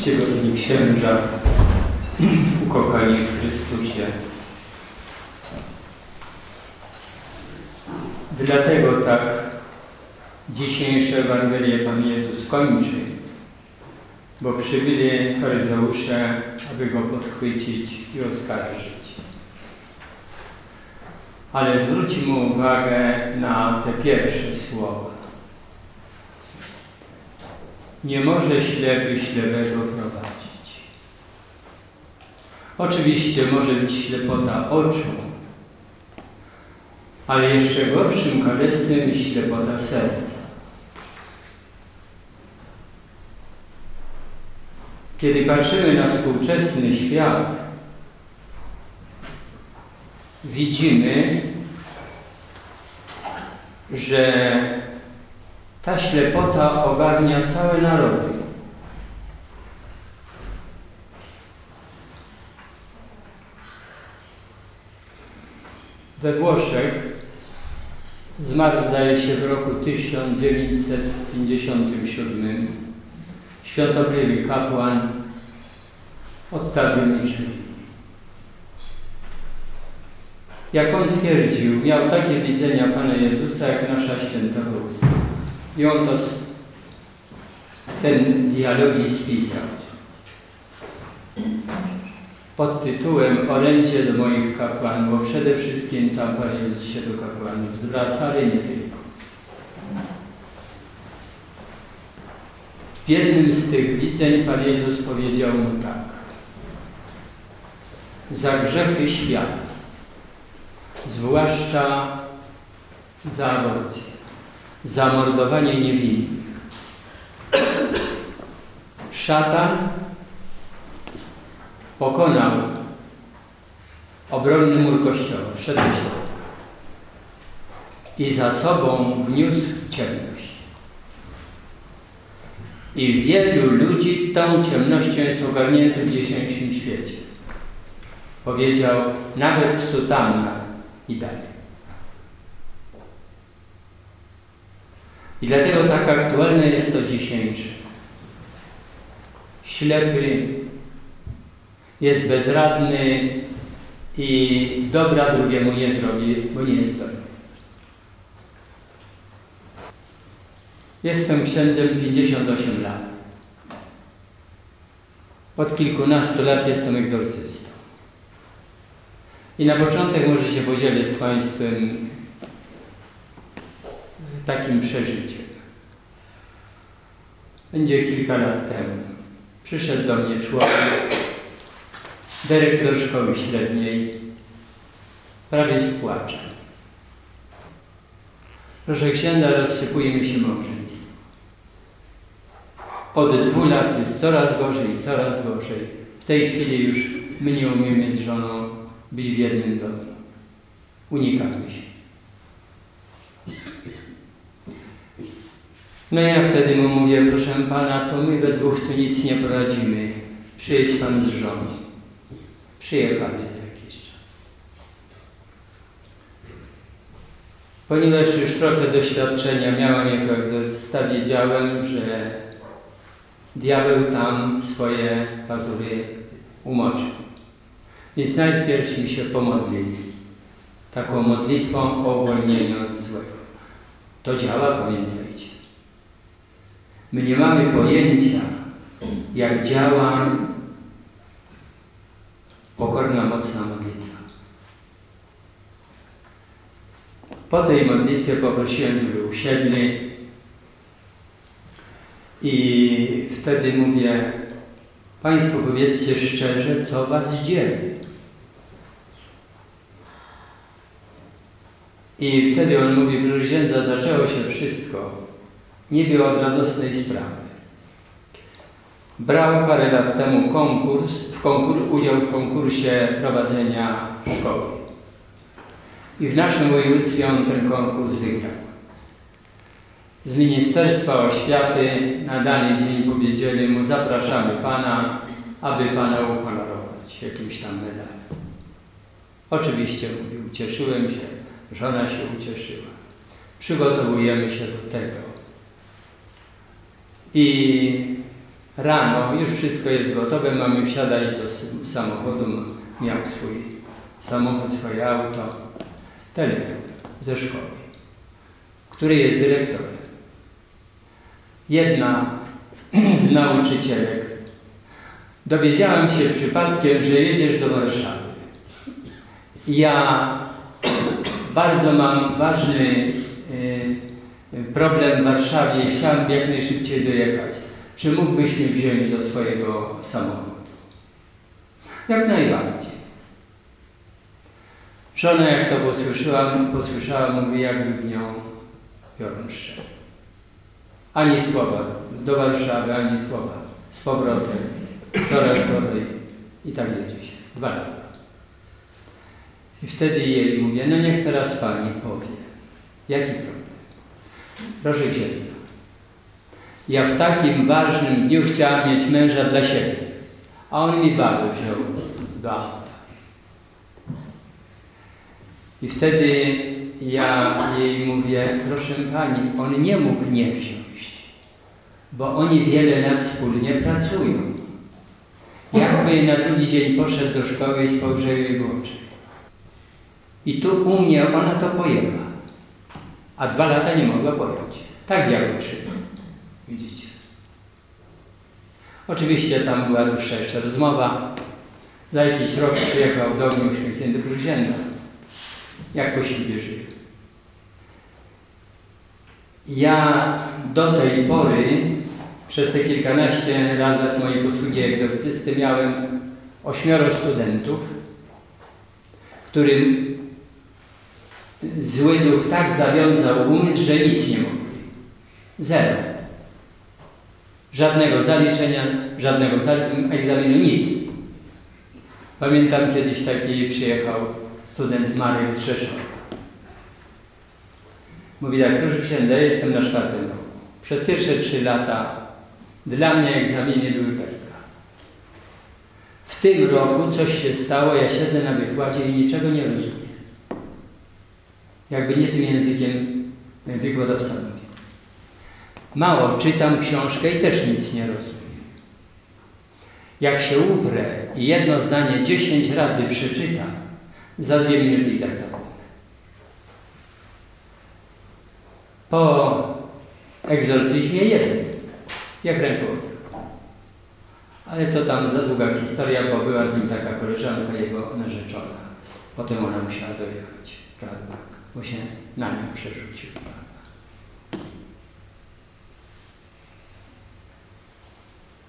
czcigodni księża, ukochani w Chrystusie. Dlatego tak dzisiejsze Ewangelię Pan Jezus kończy, bo przybyli faryzeusze, aby Go podchwycić i oskarżyć. Ale zwróćmy uwagę na te pierwsze słowa. Nie może ślepy ślepego prowadzić. Oczywiście może być ślepota oczu, ale jeszcze gorszym kalectwem jest ślepota serca. Kiedy patrzymy na współczesny świat, widzimy, że ta ślepota ogarnia całe narody. We Włoszech zmarł, zdaje się, w roku 1957 świątobliwy kapłan Niczeli. Jak on twierdził, miał takie widzenia Pana Jezusa, jak nasza święta usta. I on to, ten dialogi spisał pod tytułem Orędzie do moich kapłanów, bo przede wszystkim tam Pan Jezus się do kapłanów zwraca, ale nie tylko. W jednym z tych widzeń Pan Jezus powiedział mu tak. Za grzechy świata, zwłaszcza za aborcję, zamordowanie niewinnych. Szatan pokonał obronny mur kościoła, wszedł do środka i za sobą wniósł ciemność. I wielu ludzi tą ciemnością jest ogarniętych w dzisiejszym świecie. Powiedział, nawet w sutannach i dalej. I dlatego tak aktualne jest to dzisiejsze. Ślepy jest bezradny i dobra drugiemu nie zrobi, bo nie jest dobry. Jestem księdzem 58 lat. Od kilkunastu lat jestem egzorcystą. I na początek może się podzielę z Państwem takim przeżyciem. Będzie kilka lat temu. Przyszedł do mnie człowiek, dyrektor szkoły średniej, prawie z płaczem. Proszę księdza, rozsypuje mi się małżeństwo. Od dwóch lat jest coraz gorzej, coraz gorzej. W tej chwili już my nie umiemy z żoną być w jednym domu. Unikamy się. No ja wtedy mu mówię, proszę pana, to my we dwóch tu nic nie poradzimy. Przyjedź pan z żoną. Przyjechali za jakiś czas. Ponieważ już trochę doświadczenia miałem jako egzorcysta, wiedziałem, że diabeł tam swoje pazury umoczył. Więc najpierw mi się pomodlili. Taką modlitwą o uwolnienie od złego. To działa, pamiętajcie. My nie mamy pojęcia, jak działa pokorna, mocna modlitwa. Po tej modlitwie poprosiłem, żeby usiedli i wtedy mówię, Państwo powiedzcie szczerze, co Was dzieli. I wtedy on mówi, proszę zaczęło się wszystko. Nie było od radosnej sprawy. Brał parę lat temu konkurs, w konkur, udział w konkursie prowadzenia szkoły. I w naszym województwie on ten konkurs wygrał. Z Ministerstwa Oświaty na dany dzień powiedzieli mu, zapraszamy Pana, aby Pana uhonorować jakimś tam medalem. Oczywiście mówił, ucieszyłem się, żona się ucieszyła. Przygotowujemy się do tego. I Rano już wszystko jest gotowe, mamy wsiadać do samochodu. Miał swój samochód, swoje auto. Telefon ze szkoły, który jest dyrektorem. Jedna z nauczycielek. Dowiedziałam się przypadkiem, że jedziesz do Warszawy. Ja bardzo mam ważny problem w Warszawie i chciałem jak najszybciej dojechać. Czy mógłbyś mnie wziąć do swojego samochodu? Jak najbardziej. Żona jak to posłyszała, posłyszała mówi jakby w nią piorun. Ani słowa do Warszawy, ani słowa z powrotem, coraz gorzej i tak jedzie się. Dwa lata. I wtedy jej mówię, no niech teraz Pani powie, jaki problem? Proszę księdza, ja w takim ważnym dniu chciałam mieć męża dla siebie, a on mi babę wziął do auta. I wtedy ja jej mówię, proszę Pani, on nie mógł nie wziąć, bo oni wiele lat wspólnie pracują. Jakby na drugi dzień poszedł do szkoły i spojrzał jej w oczy. I tu u mnie ona to pojęła, a dwa lata nie mogła pojąć. Tak ja utrzymam. Widzicie. Oczywiście tam była dłuższa jeszcze rozmowa. Za jakiś rok przyjechał do mnie uśmiechnięty Bruzienda. Jak po ślubie żyje. Ja do tej pory, przez te kilkanaście lat mojej posługi egzorcysty, miałem ośmioro studentów, którym zły duch tak zawiązał umysł, że nic nie mogli. Zero. Żadnego zaliczenia, żadnego egzaminu, nic. Pamiętam kiedyś taki przyjechał student Marek z Rzeszowa. Mówi tak, proszę księdza, jestem na czwartym roku. Przez pierwsze trzy lata dla mnie egzaminy były pestka. W tym roku coś się stało, ja siedzę na wykładzie i niczego nie rozumiem. Jakby nie tym językiem wykładowca mówi. Mało czytam książkę i też nic nie rozumiem. Jak się uprę i jedno zdanie dziesięć razy przeczytam, za dwie minuty i tak zapomnę. Po egzorcyzmie jednym, jak ręką. Ale to tam za długa historia, bo była z nim taka koleżanka, jego narzeczona. Potem ona musiała dojechać, prawda? Bo się na nią przerzucił?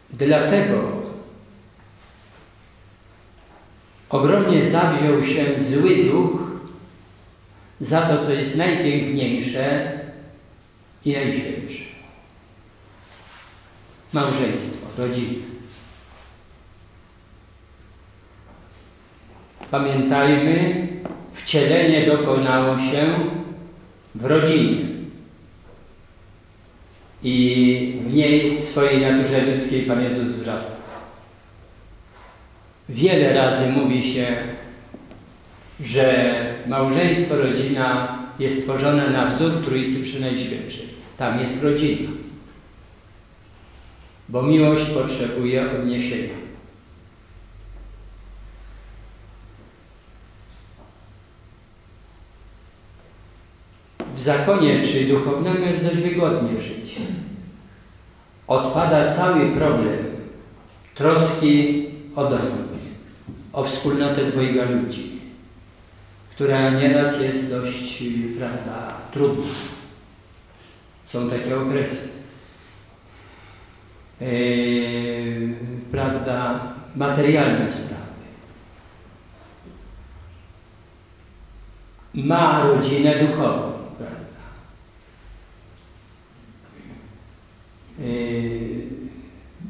Dlatego ogromnie zawziął się zły duch za to, co jest najpiękniejsze i najświętsze. Małżeństwo, rodzina. Pamiętajmy, wcielenie dokonało się w rodzinie i w niej, w swojej naturze ludzkiej Pan Jezus wzrasta. Wiele razy mówi się, że małżeństwo, rodzina jest stworzone na wzór Trójcy Przynajświętszej. Tam jest rodzina. Bo miłość potrzebuje odniesienia. W zakonie czy duchownym jest dość wygodnie żyć. Odpada cały problem troski o dom, o wspólnotę dwojga ludzi, która nieraz jest dość, prawda, trudna. Są takie okresy. Yy, prawda, materialne sprawy. Ma rodzinę duchową, prawda. Yy,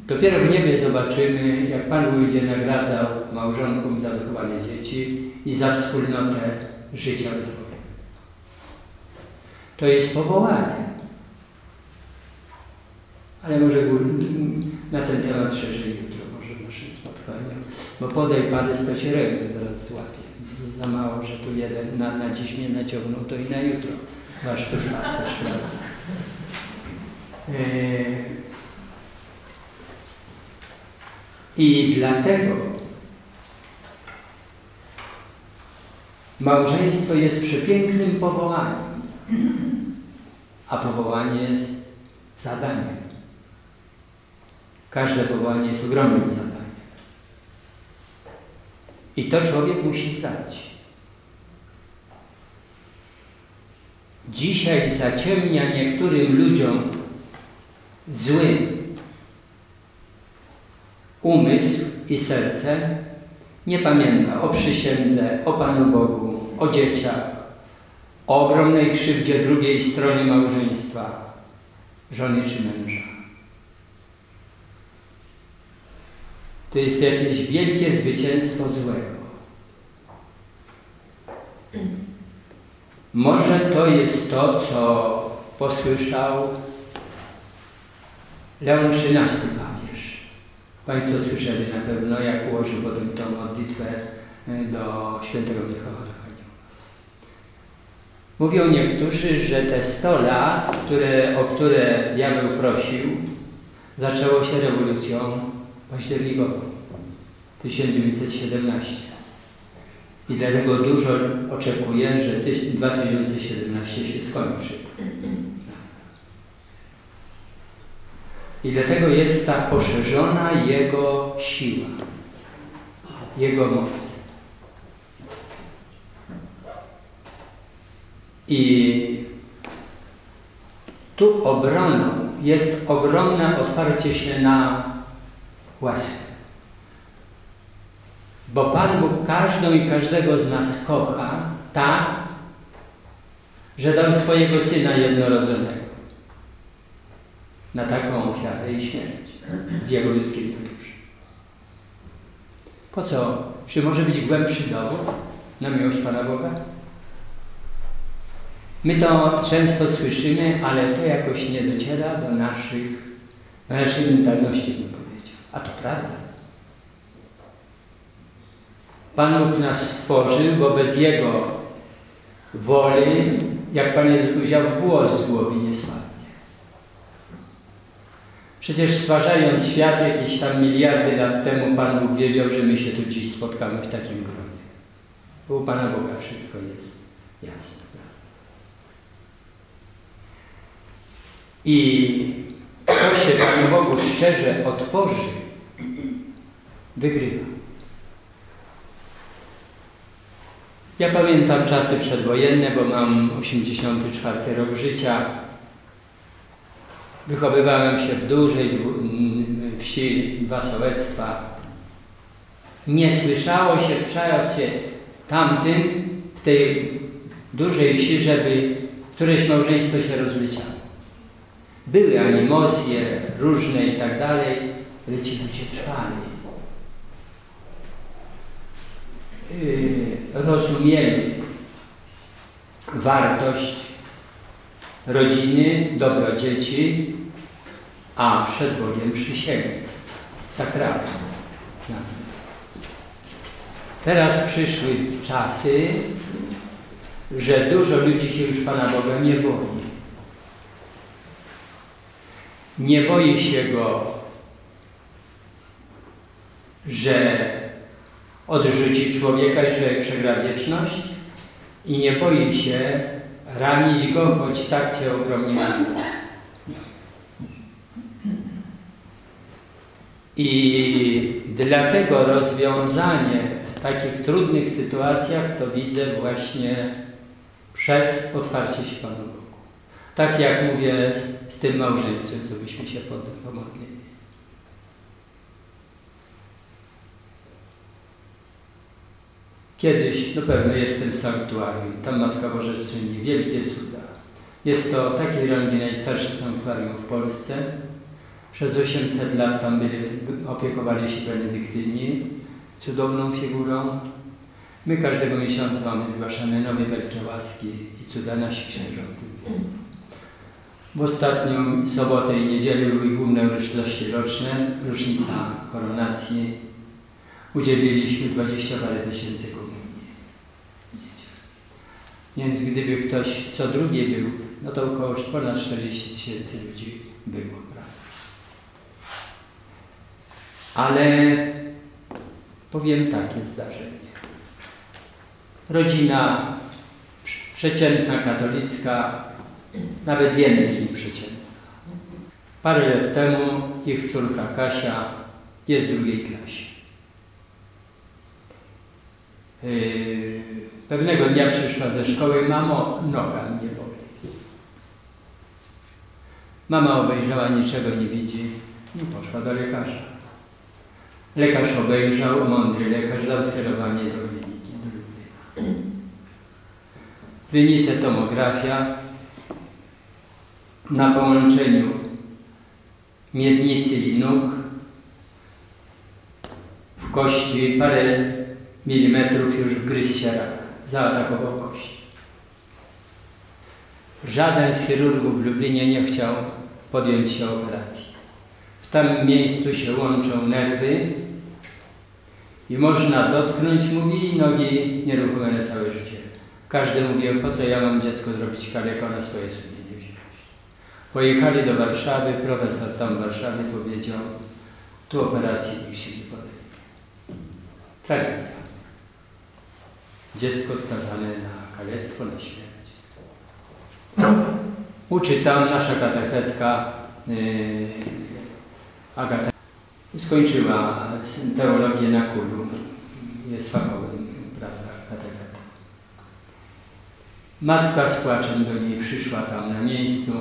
dopiero w niebie zobaczymy, jak Pan będzie nagradzał małżonkom za wychowanie dzieci i za wspólnotę życia we dwoje. To jest powołanie. Ale może na ten temat szerzej jutro, może w naszym spotkaniu. Bo podaj parę sto się rękę, zaraz złapię. Za mało, że tu jeden na, na dziś mnie naciągnął, to i na jutro. Wasz tuszpasterz, prawda? Yy, I dlatego małżeństwo jest przepięknym powołaniem, a powołanie jest zadaniem. Każde powołanie jest ogromnym zadaniem. I to człowiek musi zdać. Dzisiaj zaciemnia niektórym ludziom zły umysł i serce, nie pamięta o przysiędze, o Panu Bogu, o dzieciach, o ogromnej krzywdzie drugiej strony małżeństwa, żony czy męża. To jest jakieś wielkie zwycięstwo złego. Może to jest to, co posłyszał Leon XIII papież. Państwo słyszeli na pewno, jak ułożył potem tą modlitwę e, do świętego Michała Archanioła. Mówią niektórzy, że te 100 lat, które, o które diabeł prosił, zaczęło się rewolucją październikową 1917. I dlatego dużo oczekuję, że 2017 się skończy. I dlatego jest ta poszerzona Jego siła, Jego moc. I tu obroną jest ogromne otwarcie się na łaskę. Bo Pan Bóg każdą i każdego z nas kocha tak, że dał swojego Syna jednorodzonego na taką ofiarę i śmierć w Jego ludzkiej naturze. Po co? Czy może być głębszy dowód na miłość Pana Boga? My to często słyszymy, ale to jakoś nie dociera do naszych, do naszej mentalności, bym powiedział. A to prawda. Pan Bóg nas stworzył, bo bez Jego woli, jak Pan Jezus powiedział, włos z głowy nie spadnie. Przecież stwarzając świat jakieś tam miliardy lat temu, Pan Bóg wiedział, że my się tu dziś spotkamy w takim gronie. Bo u Pana Boga wszystko jest jasne. I kto się Panu Bogu szczerze otworzy, wygrywa. Ja pamiętam czasy przedwojenne, bo mam 84 rok życia. Wychowywałem się w dużej wsi dwa sołectwa. Nie słyszało się w czasie tamtym, w tej dużej wsi, żeby któreś małżeństwo się rozleciało. Były animozje różne i tak dalej, ale ci ludzie trwali. Yy, rozumieli wartość rodziny, dobro dzieci, a przed Bogiem przysięgli, sakrament. Teraz przyszły czasy, że dużo ludzi się już Pana Boga nie boi. Nie boi się Go, że odrzuci człowieka, że przegra wieczność i nie boi się ranić go, choć tak cię ogromnie miło. I dlatego rozwiązanie w takich trudnych sytuacjach to widzę właśnie przez otwarcie się Panu Bogu. Tak jak mówię z, tym małżeństwem, co byśmy się potem pomodlili. Kiedyś, no pewno jestem sanktuarium, tam Matka Boża czyni wielkie cuda. Jest to takiej rangi najstarsze sanktuarium w Polsce. Przez 800 lat tam byli, opiekowali się benedyktyni, cudowną figurą. My każdego miesiąca mamy zgłaszane nowe wielkie łaski i cuda nasi księża W ostatnią sobotę i niedzielę były główne uroczystości roczne, rocznica koronacji. Udzieliliśmy 20 parę tysięcy komunii. Więc gdyby ktoś co drugi był, no to około ponad 40 tysięcy ludzi było. Prawda? Ale powiem takie zdarzenie. Rodzina przeciętna, katolicka, nawet więcej niż przeciętna. Parę lat temu ich córka Kasia jest w drugiej klasie. Yy, pewnego dnia przyszła ze szkoły, mamo, noga mnie boli. Mama obejrzała, niczego nie widzi i poszła do lekarza. Lekarz obejrzał, mądry lekarz dał skierowanie do kliniki, Lublina. Wynice tomografia na połączeniu miednicy i nóg w kości parę milimetrów już wgryzł się rak. Zaatakował kość. Żaden z chirurgów w Lublinie nie chciał podjąć się operacji. W tym miejscu się łączą nerwy i można dotknąć, mówi, nogi nieruchome całe życie. Każdy mówi, po co ja mam dziecko zrobić kaleką na swoje sumienie wziąć. Pojechali do Warszawy, profesor tam w Warszawie powiedział, tu operacji nikt się nie podejmie. Tragedia. Dziecko skazane na kalectwo, na śmierć. Uczy tam nasza katechetka yy, Agata. Skończyła teologię na kulu. Jest fachowym, prawda, katechetą. Matka z płaczem do niej przyszła tam na miejscu.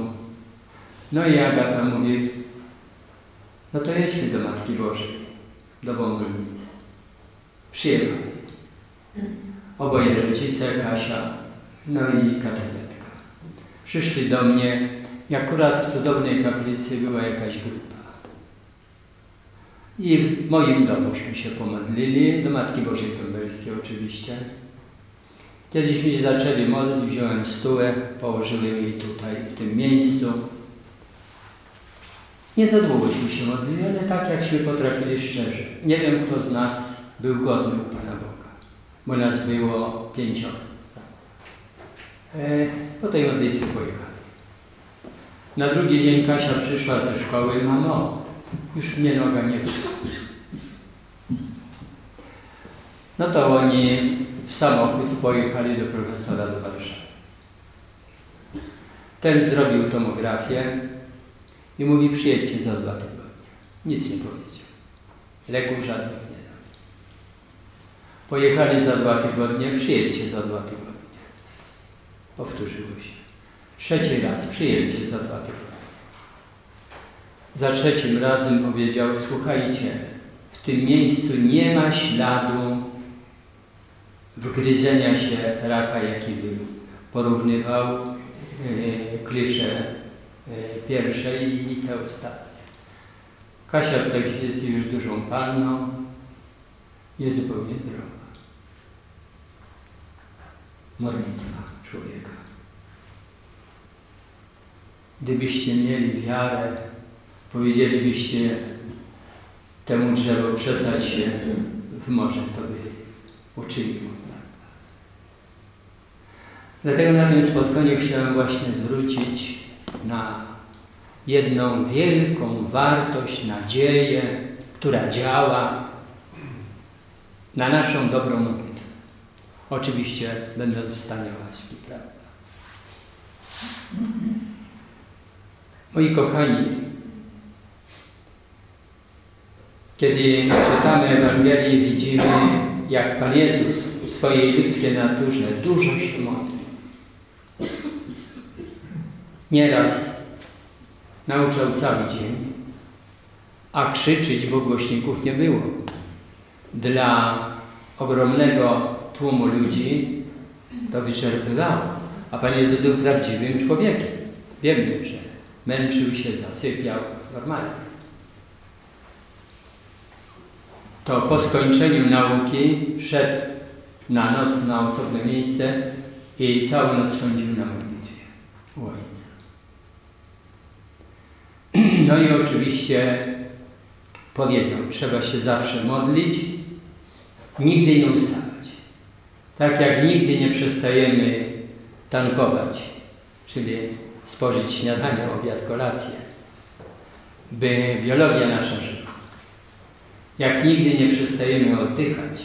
No i Agata mówi, no to jedźmy do Matki Bożej, do Wągolnicy. Przyjechali. Oboje rodzice, Kasia, no i katechetka. Przyszli do mnie i akurat w cudownej kaplicy była jakaś grupa. I w moim domuśmy się pomodlili, do Matki Bożej Kąbelskiej oczywiście. Kiedyśmy się zaczęli modlić, wziąłem stułę, położyłem jej tutaj, w tym miejscu. Nie za długośmy się modlili, ale tak jakśmy potrafili szczerze. Nie wiem, kto z nas był godny u Pana bo nas było pięcioro. E, po tej modlitwie pojechali. Na drugi dzień Kasia przyszła ze szkoły, mamo, już mnie noga nie boli. No to oni w samochód pojechali do profesora do Warszawy. Ten zrobił tomografię i mówi przyjedźcie za dwa tygodnie. Nic nie powiedział. Leków żadnych. Pojechali za dwa tygodnie, przyjedźcie za dwa tygodnie. Powtórzyło się. Trzeci raz, przyjedźcie za dwa tygodnie. Za trzecim razem powiedział, słuchajcie, w tym miejscu nie ma śladu wgryzenia się raka, jaki był. Porównywał y, klisze y, pierwsze i, i te ostatnie. Kasia w tej chwili jest już dużą panną, jest zupełnie zdrowa. Modlitwa człowieka. Gdybyście mieli wiarę, powiedzielibyście temu drzewu przesadź się w morze, to by uczynił. Dlatego na tym spotkaniu chciałem właśnie zwrócić na jedną wielką wartość, nadzieję, która działa, na naszą dobrą. Oczywiście będąc w stanie łaski, prawda? Moi kochani, kiedy czytamy Ewangelię, widzimy, jak Pan Jezus w swojej ludzkiej naturze dużo się modli. Nieraz nauczał cały dzień, a krzyczeć, bo głośników nie było. Dla ogromnego tłumu ludzi to wyczerpywało. A Pan Jezus był prawdziwym człowiekiem. Wiemy, że męczył się, zasypiał normalnie. To po skończeniu nauki szedł na noc na osobne miejsce i całą noc spędził na modlitwie u Ojca. No i oczywiście powiedział, trzeba się zawsze modlić, nigdy nie ustawać. Tak jak nigdy nie przestajemy tankować, czyli spożyć śniadanie, obiad, kolację, by biologia nasza żyła. jak nigdy nie przestajemy oddychać.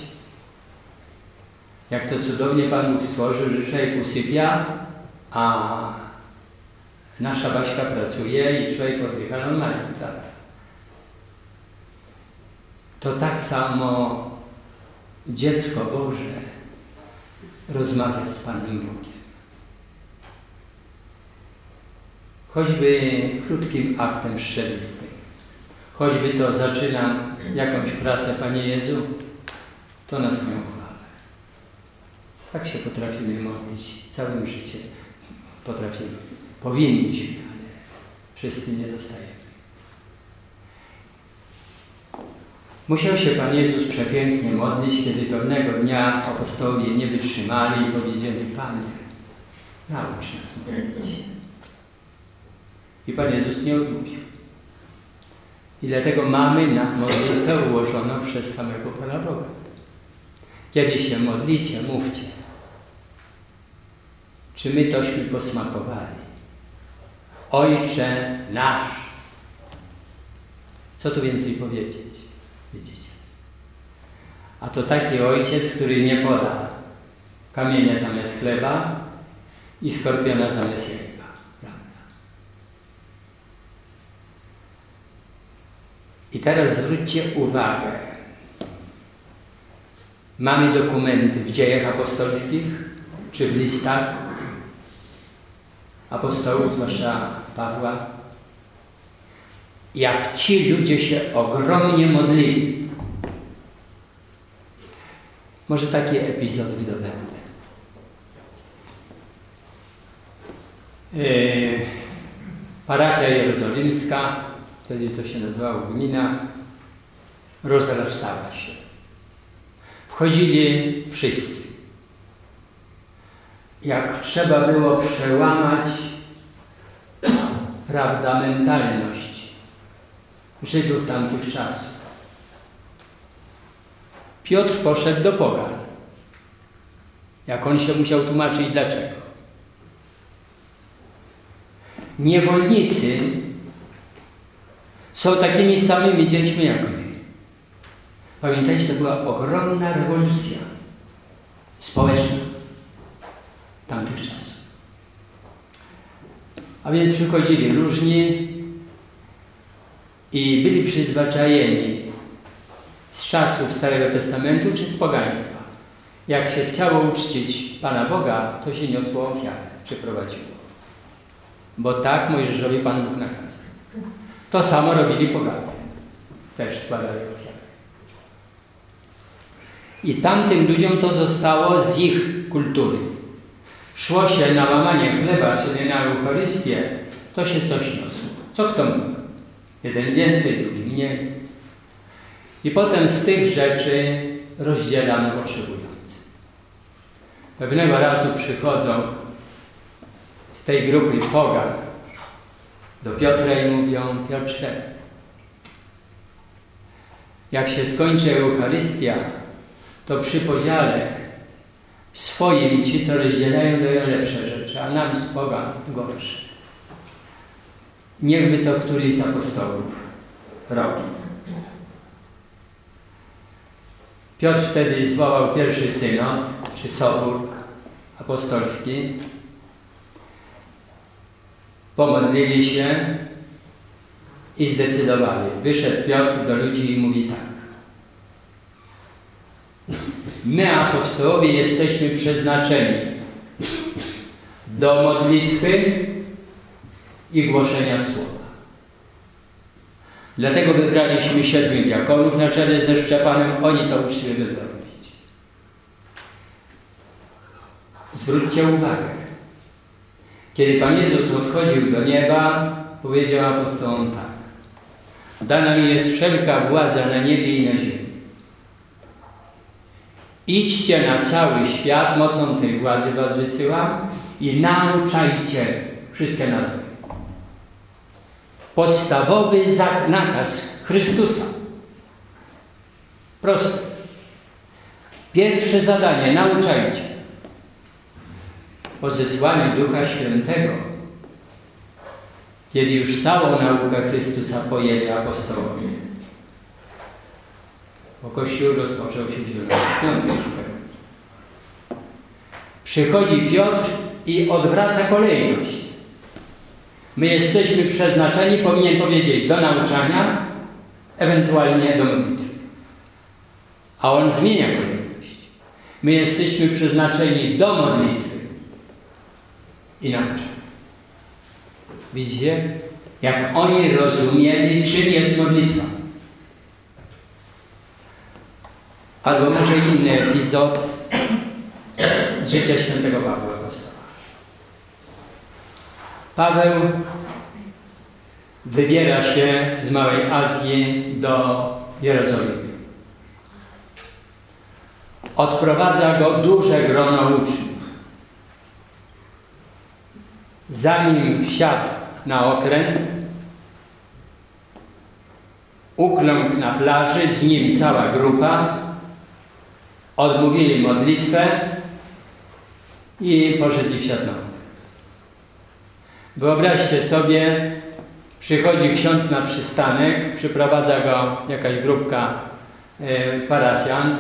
Jak to cudownie Pan Bóg stworzył, że człowiek usypia, a nasza Baśka pracuje i człowiek oddycha normalnie, prawda? To tak samo dziecko Boże rozmawia z Panem Bogiem. Choćby krótkim aktem strzelistym. Choćby to zaczynam jakąś pracę, Panie Jezu, to na Twoją chwałę. Tak się potrafimy modlić całym życiem. Potrafimy. Powinniśmy, ale wszyscy nie dostajemy. Musiał się Pan Jezus przepięknie modlić, kiedy pewnego dnia apostołowie nie wytrzymali i powiedzieli, Panie, naucz nas modlić. I Pan Jezus nie odmówił. I dlatego mamy na modlitwę ułożoną przez samego Pana Boga. Kiedy się modlicie, mówcie. Czy my tośmy posmakowali? Ojcze nasz. Co tu więcej powiedzieć? Widzicie? A to taki ojciec, który nie poda kamienia zamiast chleba i skorpiona zamiast jajka. I teraz zwróćcie uwagę. Mamy dokumenty w dziejach apostolskich czy w listach apostołów, zwłaszcza Pawła, jak ci ludzie się ogromnie modlili. Może taki epizod wydobędę. Yy, parafia jerozolimska wtedy to się nazywało gmina, rozrastała się. Wchodzili wszyscy. Jak trzeba było przełamać, prawda, mentalność Żydów tamtych czasów. Piotr poszedł do pogan. Jak on się musiał tłumaczyć dlaczego. Niewolnicy są takimi samymi dziećmi jak my. Pamiętajcie, to była ogromna rewolucja społeczna tamtych czasów. A więc przychodzili różni i byli przyzwyczajeni z czasów Starego Testamentu czy z pogaństwa. Jak się chciało uczcić Pana Boga, to się niosło ofiarę, czy prowadziło. Bo tak Mojżeszowi Pan Bóg nakazał. To samo robili poganie. Też składali ofiary. I tamtym ludziom to zostało z ich kultury. Szło się na łamanie chleba, czyli na Eucharystię, to się coś niosło. Co kto mógł? Jeden więcej, drugi mniej. I potem z tych rzeczy rozdzielano potrzebujący. Pewnego razu przychodzą z tej grupy pogan do Piotra i mówią, Piotrze, jak się skończy Eucharystia, to przy podziale swoim ci, co rozdzielają, dają lepsze rzeczy, a nam z Boga gorsze. Niechby to któryś z apostołów robi. Piotr wtedy zwołał pierwszy synod, czy sobór apostolski, Pomodlili się i zdecydowali. Wyszedł Piotr do ludzi i mówi tak. My, apostołowie, jesteśmy przeznaczeni do modlitwy i głoszenia słowa. Dlatego wybraliśmy siedmiu diakonów na czele ze Szczepanem. Oni to uczciwie będą robić. Zwróćcie uwagę. Kiedy Pan Jezus odchodził do nieba, powiedział apostołom tak. Dana mi jest wszelka władza na niebie i na ziemi. Idźcie na cały świat, mocą tej władzy was wysyłam i nauczajcie wszystkie narody. Podstawowy nakaz Chrystusa. Proste. Pierwsze zadanie, nauczajcie po zesłaniu Ducha Świętego, kiedy już całą naukę Chrystusa pojęli apostołowie. bo Kościół rozpoczął się w Zielonym Świątyni. Przychodzi Piotr i odwraca kolejność. My jesteśmy przeznaczeni, powinien powiedzieć, do nauczania, ewentualnie do modlitwy. A on zmienia kolejność. My jesteśmy przeznaczeni do modlitwy i nauczania. Widzicie? Jak oni rozumieli, czym jest modlitwa. Albo może inny epizod z życia świętego Pawła. Paweł wybiera się z Małej Azji do Jerozolimy. Odprowadza go duże grono uczniów. Zanim wsiadł na okręt, ukląkł na plaży, z nim cała grupa, odmówili modlitwę i poszedli w okręt. Wyobraźcie sobie, przychodzi ksiądz na przystanek, przyprowadza go jakaś grupka y, parafian,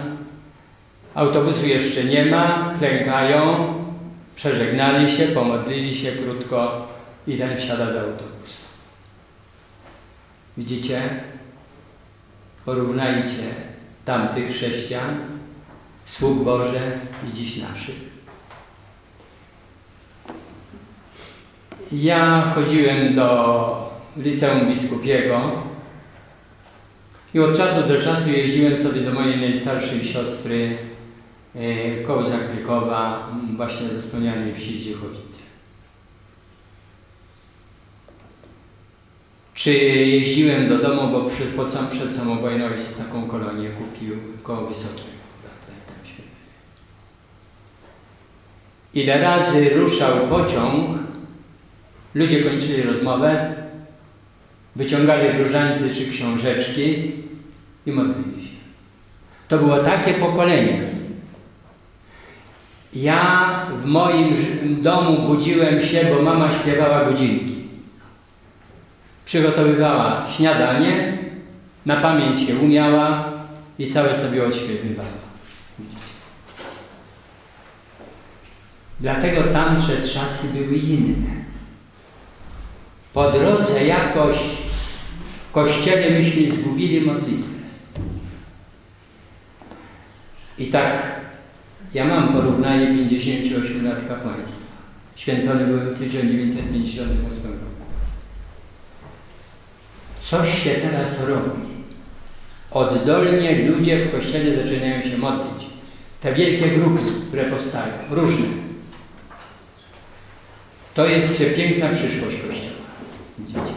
autobusu jeszcze nie ma, klękają, przeżegnali się, pomodlili się krótko i ten wsiada do autobusu. Widzicie? Porównajcie tamtych chrześcijan, sług Boże i dziś naszych. Ja chodziłem do liceum biskupiego i od czasu do czasu jeździłem sobie do mojej najstarszej siostry e, koło Zakrykowa, właśnie do wspomnianej wsi Zdziechowice. Czy jeździłem do domu, bo przy, po sam, przed samą wojną ojciec taką kolonię kupił koło Wysokiego. Ile razy ruszał pociąg, ludzie kończyli rozmowę, wyciągali różańce czy książeczki i modlili się. To było takie pokolenie. Ja w moim domu budziłem się, bo mama śpiewała godzinki. Przygotowywała śniadanie, na pamięć się umiała i całe sobie odśpiewywała. Widzicie? Dlatego tamże czasy były inne. Po drodze jakoś w kościele myśmy zgubili modlitwę. I tak, ja mam porównanie 58 lat kapłaństwa. Święcony byłem w 1958 roku. Coś się teraz robi. Oddolnie ludzie w kościele zaczynają się modlić. Te wielkie grupy, które powstają, różne. To jest przepiękna przyszłość Kościoła. Widzicie?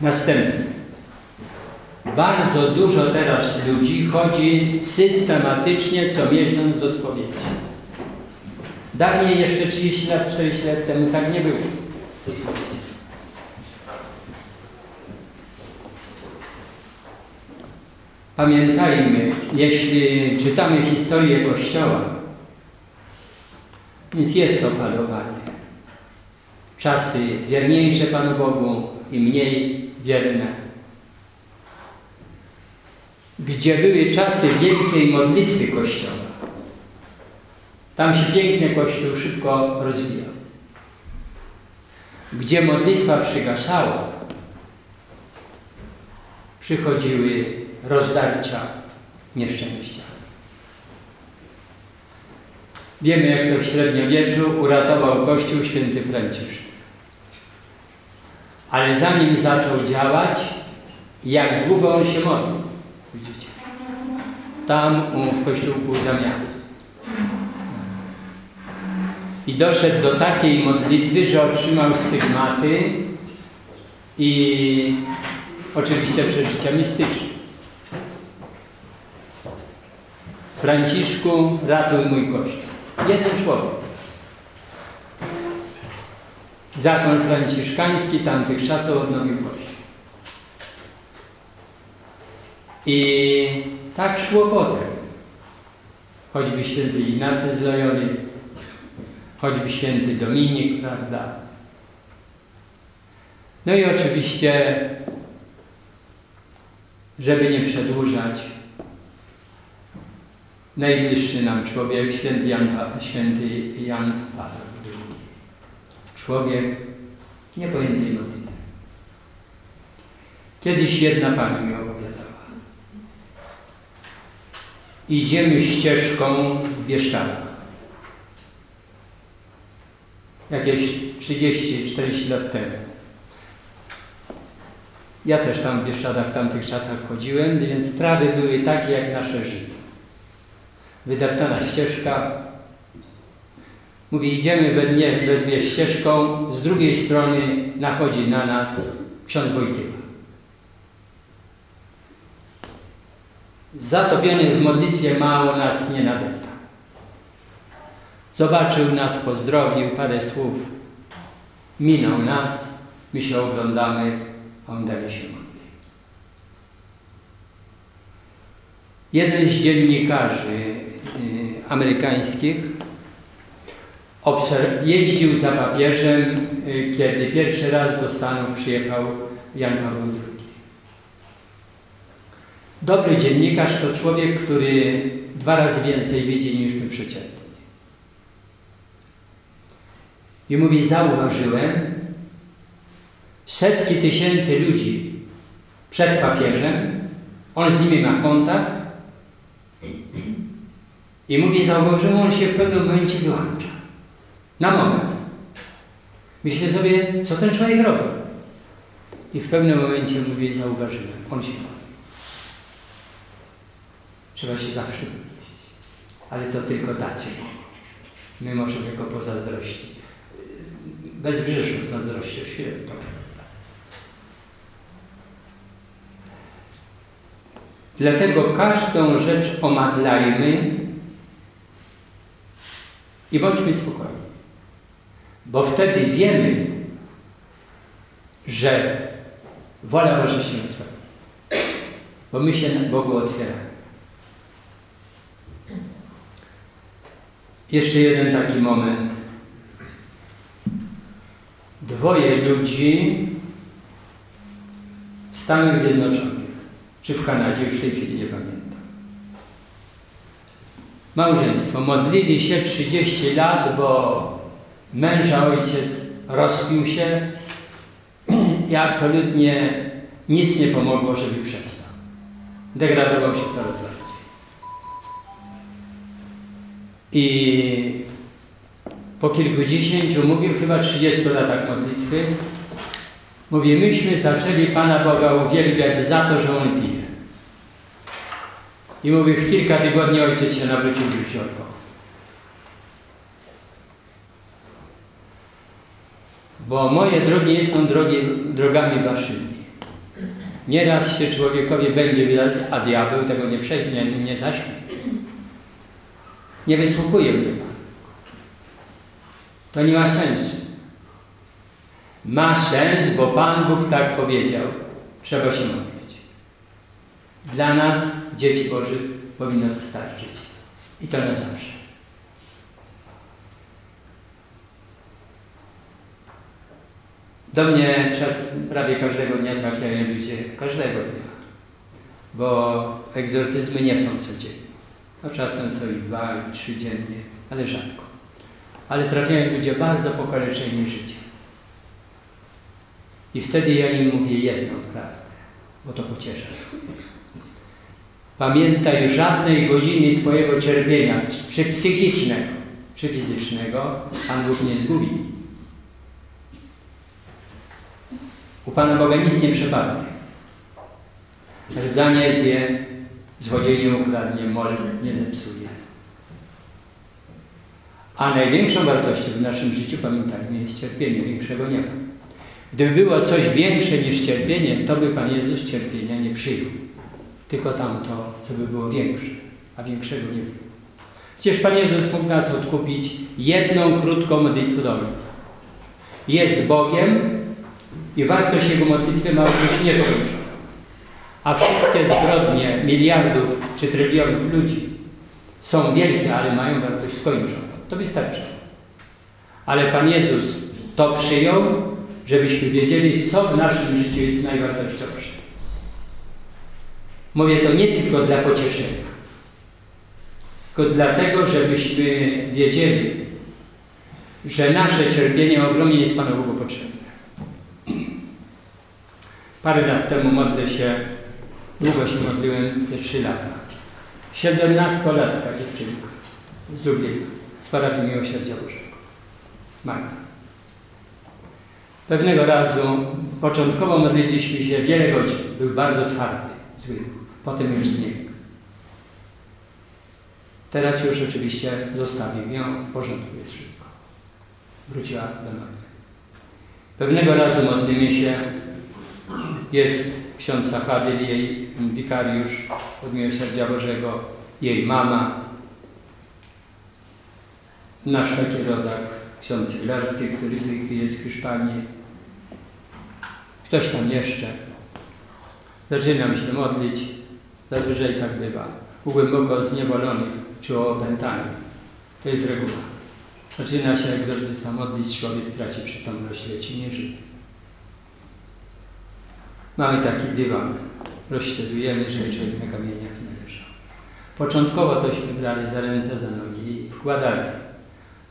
Następnie. Bardzo dużo teraz ludzi chodzi systematycznie co miesiąc do spowiedzi. Dawniej jeszcze 30 lat, 40 lat temu tak nie było. Pamiętajmy, jeśli czytamy historię Kościoła, więc jest to falowanie. Czasy wierniejsze Panu Bogu i mniej wierne. Gdzie były czasy wielkiej modlitwy Kościoła, tam się pięknie Kościół szybko rozwijał. Gdzie modlitwa przygasała, przychodziły rozdarcia, nieszczęścia. Wiemy, jak to w średniowieczu uratował Kościół święty Franciszek. Ale zanim zaczął działać, jak długo on się modlił. Widzicie? Tam w kościółku Damiana. I doszedł do takiej modlitwy, że otrzymał stygmaty i oczywiście przeżycia mistyczne. Franciszku, ratuj mój Kościół. Jeden człowiek. Zakon franciszkański tamtych czasów odnowił Kościół. I tak szło potem. Choćby święty Ignacy z Loyoli, choćby święty Dominik, prawda? No i oczywiście żeby nie przedłużać, najbliższy nam człowiek, święty Jan, święty Jan Paweł. Człowiek niepojętej modlitwy. Kiedyś jedna pani mi opowiadała. Idziemy ścieżką w Bieszczadach. Jakieś 30-40 lat temu. Ja też tam w Bieszczadach w tamtych czasach chodziłem, więc trawy były takie jak nasze żyły. Wydeptana ścieżka. Mówi, idziemy we dnie, we dwie ścieżką, z drugiej strony nachodzi na nas ksiądz Wojtyła. Zatopiony w modlitwie mało nas nie nadepta. Zobaczył nas, pozdrowił, parę słów. Minął nas, my się oglądamy, a on dalej się modli. Jeden z dziennikarzy y, amerykańskich jeździł za papieżem, y, kiedy pierwszy raz do Stanów przyjechał Jan Paweł II. Dobry dziennikarz to człowiek, który dwa razy więcej wiedzie niż my przeciętni. I mówi, zauważyłem setki tysięcy ludzi przed papieżem, on z nimi ma kontakt i mówi, zauważyłem, on się w pewnym momencie wyłącza. Na moment. Myślę sobie, co ten człowiek robi. I w pewnym momencie mówi, zauważyłem, on się modli. Trzeba się zawsze modlić. Ale to tylko tacy My możemy go pozazdrościć. Bezgrzeszną zazdrością świętą. Dlatego każdą rzecz omadlajmy i bądźmy spokojni. Bo wtedy wiemy, że wola Boża się spełni. Bo my się Bogu otwieramy. Jeszcze jeden taki moment. Dwoje ludzi w Stanach Zjednoczonych, czy w Kanadzie, już w tej chwili nie pamiętam. Małżeństwo modlili się 30 lat, bo męża ojciec rozpił się i absolutnie nic nie pomogło, żeby przestał. Degradował się coraz bardziej. I po kilkudziesięciu, mówił chyba 30 latach modlitwy, mówi, myśmy zaczęli Pana Boga uwielbiać za to, że On pije. I mówi, w kilka tygodni ojciec się nawrócił w Bo moje drogi nie są drogi, drogami waszymi. Nieraz się człowiekowi będzie widać, a diabeł tego nie, prze, nie, nie zaśmie. Nie wysłuchuje mnie Pan. To nie ma sensu. Ma sens, bo Pan Bóg tak powiedział. Trzeba się modlić. Dla nas, dzieci Bożych, powinno to starczyć. I to na zawsze. Do mnie czas prawie każdego dnia trafiają ludzie, każdego dnia, bo egzorcyzmy nie są codziennie. No czasem są i dwa, i trzy dziennie, ale rzadko. Ale trafiają ludzie bardzo pokaleczeni życiem. I wtedy ja im mówię jedną prawdę, bo to pociesza. Pamiętaj, żadnej godziny Twojego cierpienia, czy psychicznego, czy fizycznego, Pan Bóg nie zgubi. U Pana Boga nic nie przepadnie. Rdza zje, złodziej nie ukradnie, mol nie zepsuje. A największą wartością w naszym życiu, pamiętajmy, jest cierpienie, większego nie ma. Gdyby było coś większe niż cierpienie, to by Pan Jezus cierpienia nie przyjął. Tylko tamto, co by było większe, a większego nie było. Przecież Pan Jezus mógł nas odkupić jedną krótką modlitwą do Ojca. Jest Bogiem i wartość Jego modlitwy ma być nieskończona. A wszystkie zbrodnie miliardów czy trylionów ludzi są wielkie, ale mają wartość skończoną. To wystarczy. Ale Pan Jezus to przyjął, żebyśmy wiedzieli, co w naszym życiu jest najwartościowsze. Mówię to nie tylko dla pocieszenia, tylko dlatego, żebyśmy wiedzieli, że nasze cierpienie ogromnie jest Panu Bogu potrzebne. Parę lat temu modlę się, długo się modliłem, te trzy lata. Siedemnastolatka dziewczynka z Lublina, z parafii Miłosierdzia Bożego. Magda. Pewnego razu, początkowo modliliśmy się wiele godzin. Był bardzo twardy, zły. Potem już zmienił. Teraz już oczywiście zostawił ją, w porządku jest wszystko. Wróciła do normy. Pewnego razu modlimy się, jest ksiądz Sachadyl, jej wikariusz od Miłosierdzia Bożego, jej mama, nasz taki rodak, ksiądz Cyglarski, który jest w Hiszpanii, ktoś tam jeszcze. Zaczynam się modlić, zazwyczaj tak bywa, u głęboko zniewolonych czy opętanych. To jest reguła. Zaczyna się egzorcysta modlić, człowiek traci przytomność, leci, nie żyje. Mamy taki dywan, rozścielujemy, żeby człowiek na kamieniach nie leżał. Początkowo tośmy brali za ręce, za nogi i wkładali.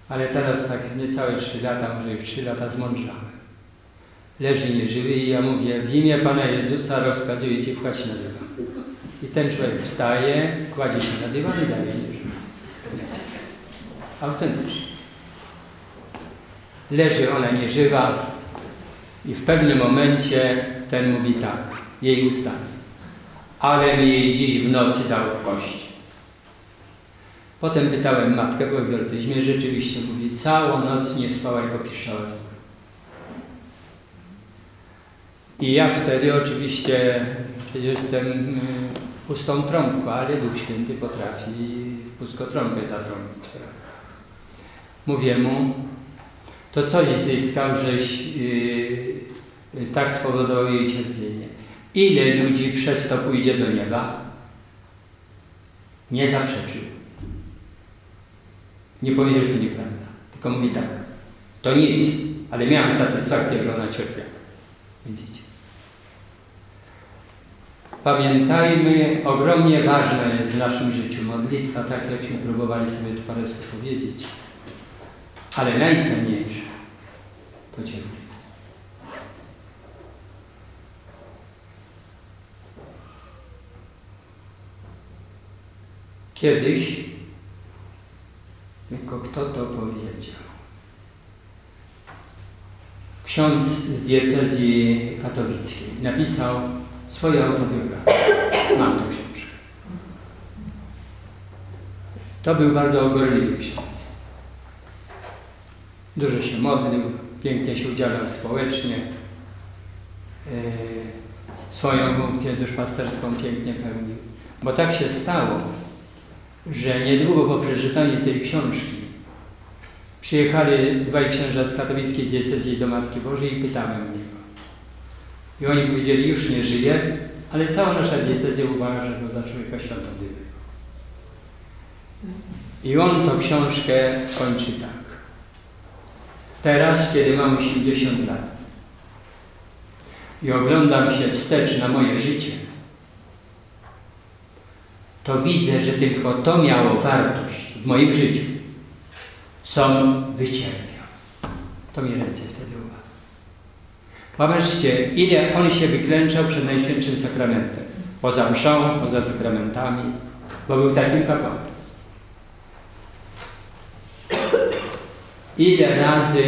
Ale teraz tak niecałe trzy lata, może już trzy lata zmądrzamy. Leży nieżywy i ja mówię, w imię Pana Jezusa rozkazuję Ci wchodź na dywan. I ten człowiek wstaje, kładzie się na dywan i dalej leży. Autentycznie. Leży ona nieżywa i w pewnym momencie ten mówi tak, jej ustami. Ale mi jej dziś w nocy dał w kości. Potem pytałem matkę po egzorcyzmie, rzeczywiście mówi, całą noc nie spała i popiszczała z góry. I ja wtedy oczywiście, przecież jestem y, pustą trąbką, ale Duch Święty potrafi pustką trąbkę zatrąbić. Mówię mu, to coś zyskał, żeś yy, tak spowodował jej cierpienie. Ile ludzi przez to pójdzie do nieba? Nie zaprzeczył. Nie powiedział, że to nieprawda. Tylko mówi tak. To nic, ale miałem satysfakcję, że ona cierpiała. Widzicie? Pamiętajmy, ogromnie ważna jest w naszym życiu modlitwa, tak jakśmy próbowali sobie tu parę słów powiedzieć. Ale najcenniejsze to cierpienie. Kiedyś, tylko kto to powiedział? Ksiądz z diecezji katowickiej napisał swoją autobiografię. Mam tę książkę. To był bardzo ogorliwy ksiądz. Dużo się modlił, pięknie się udzielał społecznie. Yy, swoją funkcję duszpasterską pięknie pełnił. Bo tak się stało, że niedługo po przeczytaniu tej książki przyjechali dwaj księża z katowickiej diecezji do Matki Bożej i pytałem niego. I oni powiedzieli, już nie żyje, ale cała nasza diecezja uważa go za człowieka świątobywego. I on tą książkę kończy tak. Teraz, kiedy mam 80 lat i oglądam się wstecz na moje życie, to widzę, że tylko to miało wartość w moim życiu, co wycierpiał. To mi ręce wtedy upadły. Popatrzcie, ile on się wyklęczał przed Najświętszym Sakramentem. Poza mszą, poza sakramentami, bo był takim kapłanem. Ile razy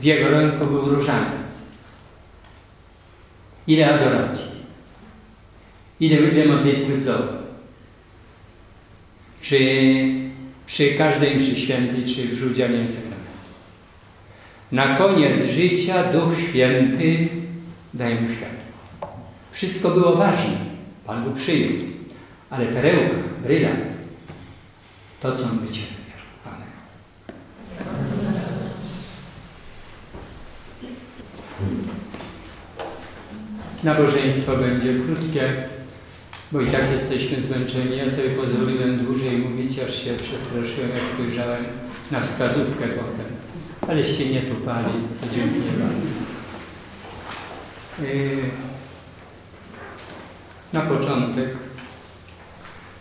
w jego ręku był różaniec. Ile adoracji. Ile, ile modlitwy w domu. Czy przy każdej mszy świętej, czy przy udzieleniu sakramentu. Na koniec życia Duch Święty daje mu światło. Wszystko było ważne. Pan go przyjął. Ale perełka, brylant, to co on wycierpiał. Nabożeństwo będzie krótkie, bo i tak jesteśmy zmęczeni. Ja sobie pozwoliłem dłużej mówić, aż się przestraszyłem, jak spojrzałem na wskazówkę potem. Aleście nie tupali, to dziękuję bardzo. Yy, Na początek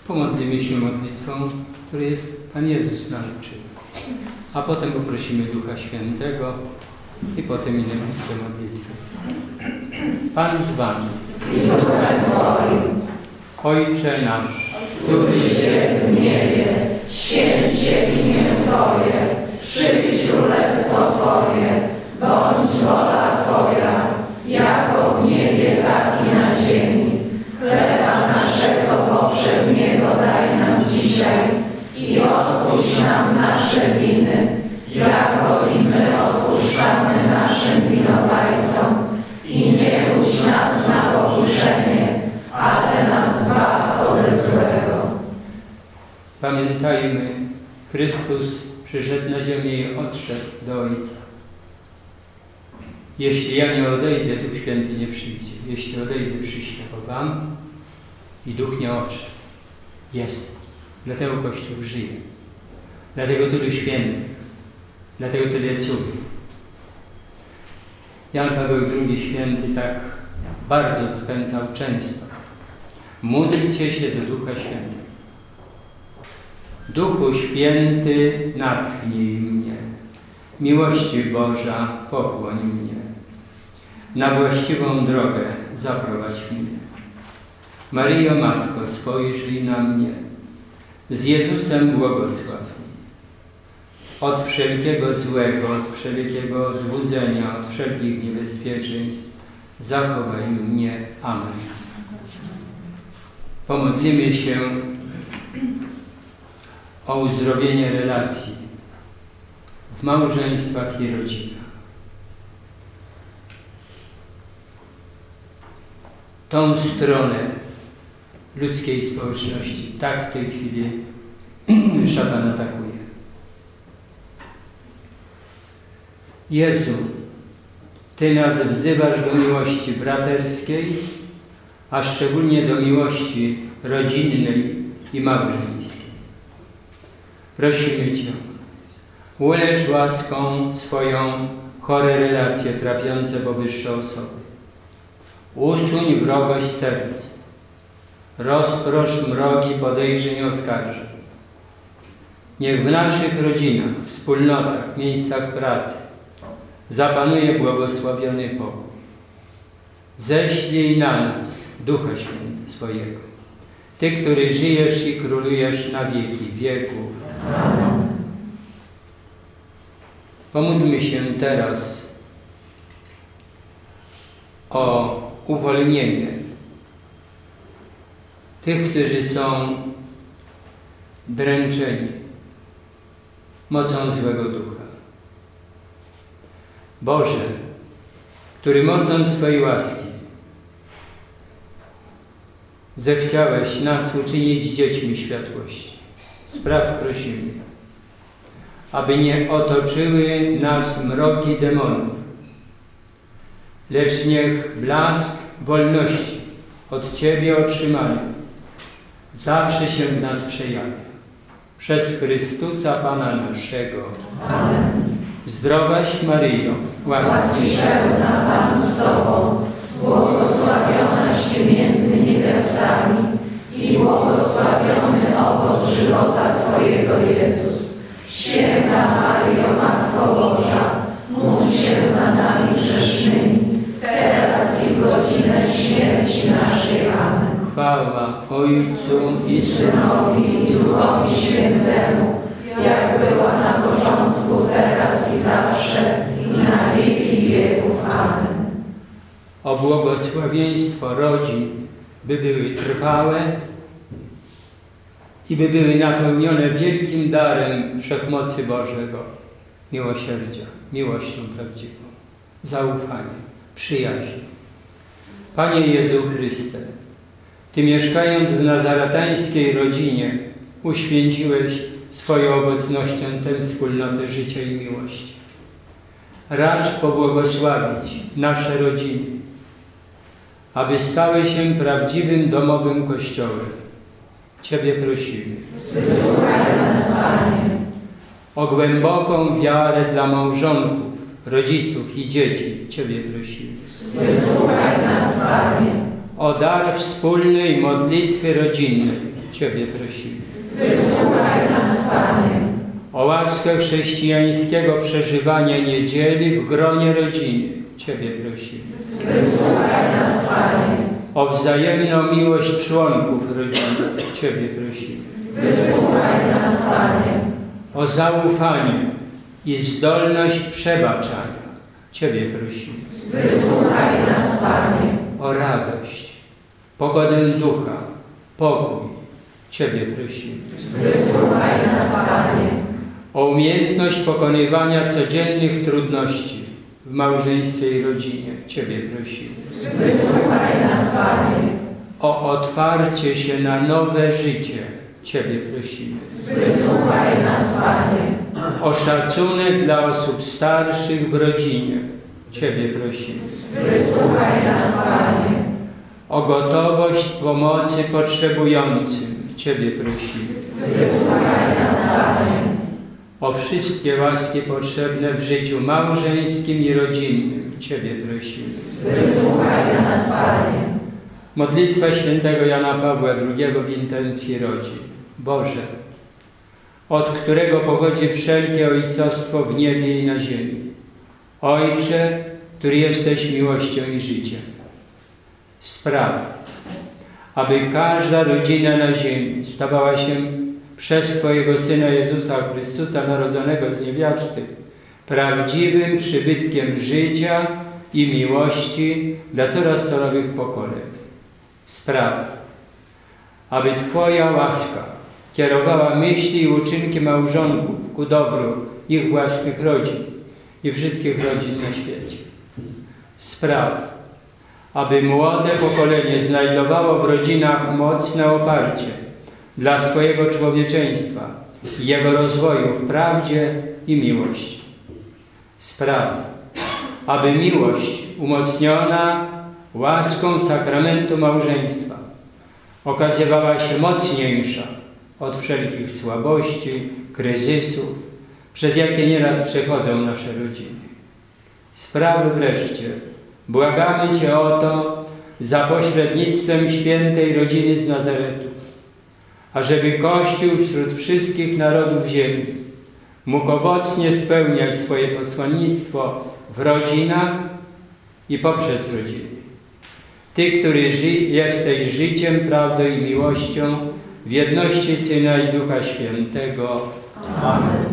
pomodlimy się modlitwą, której jest Pan Jezus nauczył. A potem poprosimy Ducha Świętego i potem inne modlitwy. Pan z Wami. Ojcze nasz, któryś jest w niebie, święć się imię Twoje, przyjdź królestwo Twoje, bądź wola Twoja, jako w niebie, tak i na ziemi. Chleba naszego powszedniego daj nam dzisiaj i odpuść nam nasze winy, jako pamiętajmy, Chrystus przyszedł na ziemię i odszedł do Ojca. Jeśli ja nie odejdę, Duch Święty nie przyjdzie. Jeśli odejdę, przyślę go Wam i Duch nie odszedł. Jest. Dlatego Kościół żyje. Dlatego tylu świętych. Dlatego tyle cudów. Jan Paweł II święty tak bardzo zachęcał często. Módlcie się do Ducha Świętego. Duchu Święty, natchnij mnie. Miłości Boża, pochłoń mnie. Na właściwą drogę zaprowadź mnie. Maryjo Matko, spojrzyj na mnie. Z Jezusem błogosław mnie. Od wszelkiego złego, od wszelkiego złudzenia, od wszelkich niebezpieczeństw zachowaj mnie. Amen. Pomodlimy się o uzdrowienie relacji w małżeństwach i rodzinach. Tą stronę ludzkiej społeczności tak w tej chwili szatan atakuje. Jezu, Ty nas wzywasz do miłości braterskiej, a szczególnie do miłości rodzinnej i małżeńskiej. Prosimy Cię, ulecz łaską swoją chore relacje trapiące powyższe osoby. Usuń wrogość serc. Rozprosz mrogi podejrzeń i oskarżeń. Niech w naszych rodzinach, wspólnotach, miejscach pracy zapanuje błogosławiony pokój. Ześlij na nas Ducha Święty swojego. Ty, który żyjesz i królujesz na wieki wieków. Pomódlmy się teraz o uwolnienie tych, którzy są dręczeni mocą złego ducha. Boże, który mocą swojej łaski zechciałeś nas uczynić dziećmi światłości. Spraw prosimy, aby nie otoczyły nas mroki demonów, lecz niech blask wolności od Ciebie otrzymany zawsze się w nas przejawia. Przez Chrystusa Pana naszego. Amen. Zdrowaś Maryjo, łaski pełna Pan z Tobą, błogosławionaś Ty między niewiastami i błogosławiony owoc żywota Twojego Jezus. Święta Maryjo, Matko Boża, módl się za nami grzesznymi, teraz i w godzinę śmierci naszej. Amen. chwała Ojcu i i Synowi i Duchowi Świętemu, jak była na początku, teraz i zawsze, i na wieki wieków. Amen. o błogosławieństwo rodzin, by były trwałe i by były napełnione wielkim darem wszechmocy Bożego, miłosierdzia, miłością prawdziwą, zaufaniem, przyjaźnią. Panie Jezu Chryste, Ty mieszkając w nazaretańskiej rodzinie, uświęciłeś swoją obecnością tę wspólnotę życia i miłości. Racz pobłogosławić nasze rodziny, aby stały się prawdziwym domowym kościołem. Ciebie prosimy o głęboką wiarę dla małżonków, rodziców i dzieci. Ciebie prosimy o dar wspólnej modlitwy rodzinnej. Ciebie prosimy. O łaskę chrześcijańskiego przeżywania niedzieli w gronie rodziny. Ciebie prosimy. O wzajemną miłość członków rodziny. Ciebie prosimy. Wysłuchaj nas, Panie. O zaufanie i zdolność przebaczania. Ciebie prosimy. Wysłuchaj nas, Panie. O radość, pogodę ducha, pokój. Ciebie prosimy. Wysłuchaj nas, Panie. O umiejętność pokonywania codziennych trudności w małżeństwie i rodzinie. Ciebie prosimy. Wysłuchaj nas, Panie. O otwarcie się na nowe życie. Ciebie prosimy. Wysłuchaj nas, Panie. O szacunek dla osób starszych w rodzinie. Ciebie prosimy. Wysłuchaj nas, Panie. O gotowość pomocy potrzebującym. Ciebie prosimy. Wysłuchaj nas, Panie. O wszystkie łaski potrzebne w życiu małżeńskim i rodzinnym. Ciebie prosimy. Wysłuchaj nas, Panie. Modlitwa świętego Jana Pawła II w intencji rodzin. Boże, od którego pochodzi wszelkie ojcostwo w niebie i na ziemi. Ojcze, który jesteś miłością i życiem. Spraw, aby każda rodzina na ziemi stawała się przez Twojego Syna Jezusa Chrystusa, narodzonego z niewiasty, prawdziwym przybytkiem życia i miłości dla coraz to nowych pokoleń. Spraw, aby Twoja łaska kierowała myśli i uczynki małżonków ku dobru ich własnych rodzin i wszystkich rodzin na świecie. Spraw, aby młode pokolenie znajdowało w rodzinach mocne oparcie dla swojego człowieczeństwa i jego rozwoju w prawdzie i miłości. Spraw, aby miłość umocniona łaską sakramentu małżeństwa okazywała się mocniejsza od wszelkich słabości, kryzysów, przez jakie nieraz przechodzą nasze rodziny. Sprawy wreszcie, błagamy Cię o to za pośrednictwem świętej rodziny z Nazaretu, ażeby Kościół wśród wszystkich narodów ziemi mógł owocnie spełniać swoje posłannictwo w rodzinach i poprzez rodziny. Ty, który ży jesteś życiem, prawdą i miłością, w jedności Syna i Ducha Świętego. Amen.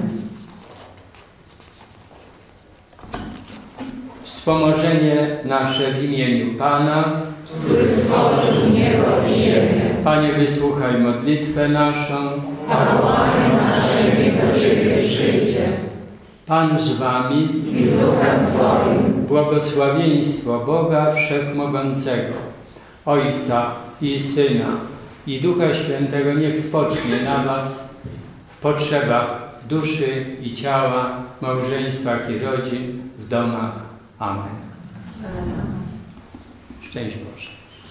Wspomożenie nasze w imieniu Pana. Który stworzył niebo i ziemię. Panie, wysłuchaj modlitwę naszą. A wołanie nasze niech do Ciebie przyjdzie. Pan z Wami. I z duchem Twoim. Błogosławieństwo Boga Wszechmogącego, Ojca i Syna i Ducha Świętego niech spocznie na Was w potrzebach duszy i ciała, małżeństwach i rodzin, w domach. Amen. Szczęść Boże.